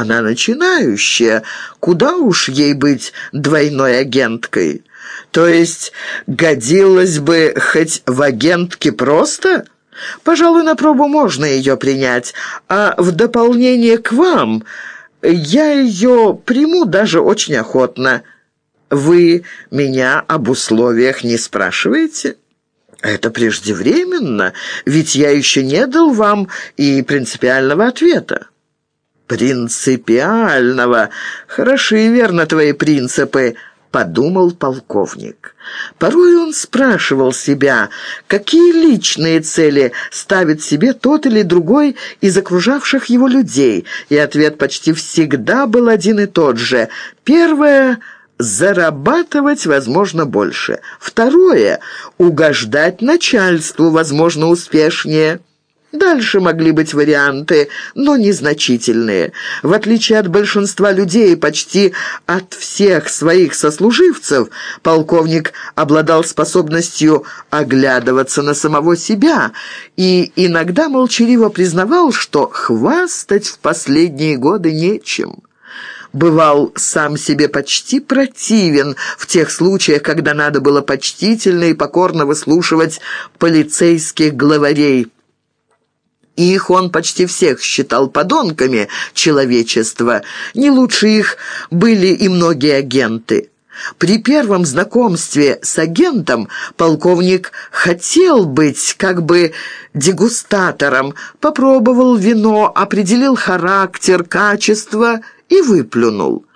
Она начинающая, куда уж ей быть двойной агенткой? То есть годилось бы хоть в агентке просто? Пожалуй, на пробу можно ее принять, а в дополнение к вам я ее приму даже очень охотно. Вы меня об условиях не спрашиваете?» «Это преждевременно, ведь я еще не дал вам и принципиального ответа». «Принципиального! Хороши, верно, твои принципы!» — подумал полковник. Порой он спрашивал себя, какие личные цели ставит себе тот или другой из окружавших его людей, и ответ почти всегда был один и тот же. Первое — зарабатывать, возможно, больше. Второе — угождать начальству, возможно, успешнее. Дальше могли быть варианты, но незначительные. В отличие от большинства людей, почти от всех своих сослуживцев, полковник обладал способностью оглядываться на самого себя и иногда молчаливо признавал, что хвастать в последние годы нечем бывал сам себе почти противен в тех случаях, когда надо было почтительно и покорно выслушивать полицейских главарей. Их он почти всех считал подонками человечества. Не лучше их были и многие агенты. При первом знакомстве с агентом полковник хотел быть как бы дегустатором, попробовал вино, определил характер, качество и выплюнул.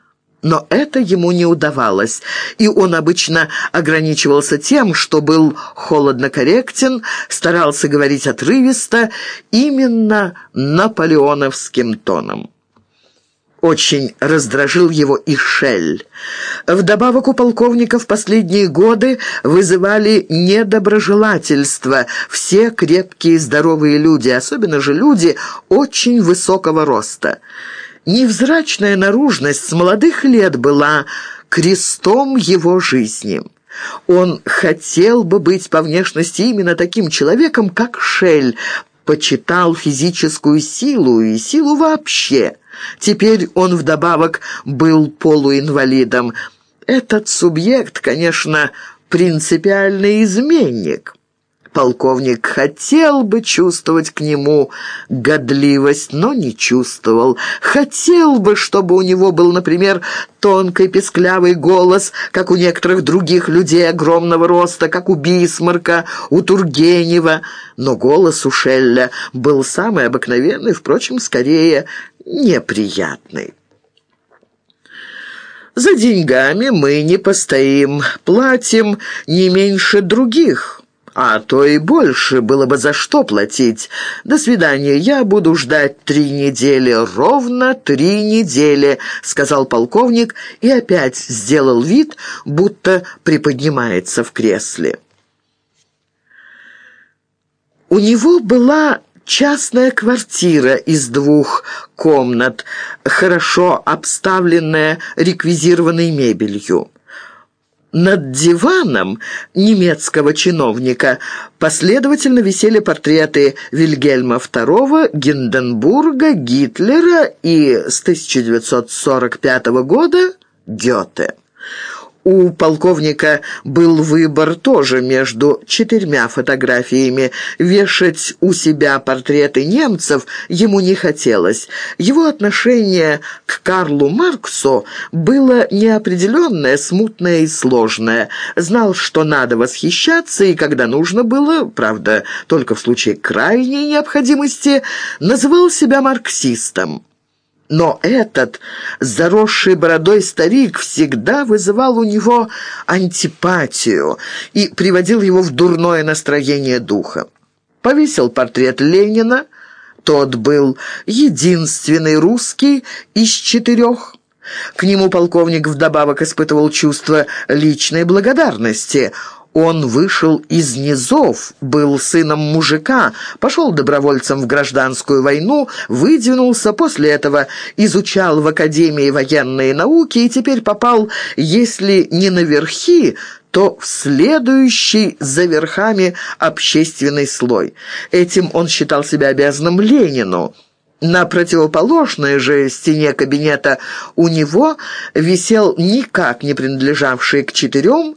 Но это ему не удавалось, и он обычно ограничивался тем, что был холодно корректен, старался говорить отрывисто, именно наполеоновским тоном. Очень раздражил его и Шель. Вдобавок у полковника в последние годы вызывали недоброжелательство все крепкие здоровые люди, особенно же люди очень высокого роста. Невзрачная наружность с молодых лет была крестом его жизни. Он хотел бы быть по внешности именно таким человеком, как Шель, почитал физическую силу и силу вообще. Теперь он вдобавок был полуинвалидом. Этот субъект, конечно, принципиальный изменник». Полковник хотел бы чувствовать к нему годливость, но не чувствовал. Хотел бы, чтобы у него был, например, тонкий песклявый голос, как у некоторых других людей огромного роста, как у Бисмарка, у Тургенева. Но голос у Шелля был самый обыкновенный, впрочем, скорее неприятный. «За деньгами мы не постоим, платим не меньше других» а то и больше было бы за что платить. До свидания, я буду ждать три недели, ровно три недели», — сказал полковник и опять сделал вид, будто приподнимается в кресле. У него была частная квартира из двух комнат, хорошо обставленная реквизированной мебелью. Над диваном немецкого чиновника последовательно висели портреты Вильгельма II, Гинденбурга, Гитлера и с 1945 года Гёте. У полковника был выбор тоже между четырьмя фотографиями. Вешать у себя портреты немцев ему не хотелось. Его отношение к Карлу Марксу было неопределенное, смутное и сложное. Знал, что надо восхищаться, и когда нужно было, правда, только в случае крайней необходимости, называл себя марксистом. Но этот заросший бородой старик всегда вызывал у него антипатию и приводил его в дурное настроение духа. Повесил портрет Ленина, тот был единственный русский из четырех. К нему полковник вдобавок испытывал чувство личной благодарности – он вышел из низов, был сыном мужика, пошел добровольцем в гражданскую войну, выдвинулся, после этого изучал в Академии военные науки и теперь попал, если не на верхи, то в следующий за верхами общественный слой. Этим он считал себя обязанным Ленину. На противоположной же стене кабинета у него висел никак не принадлежавший к четырем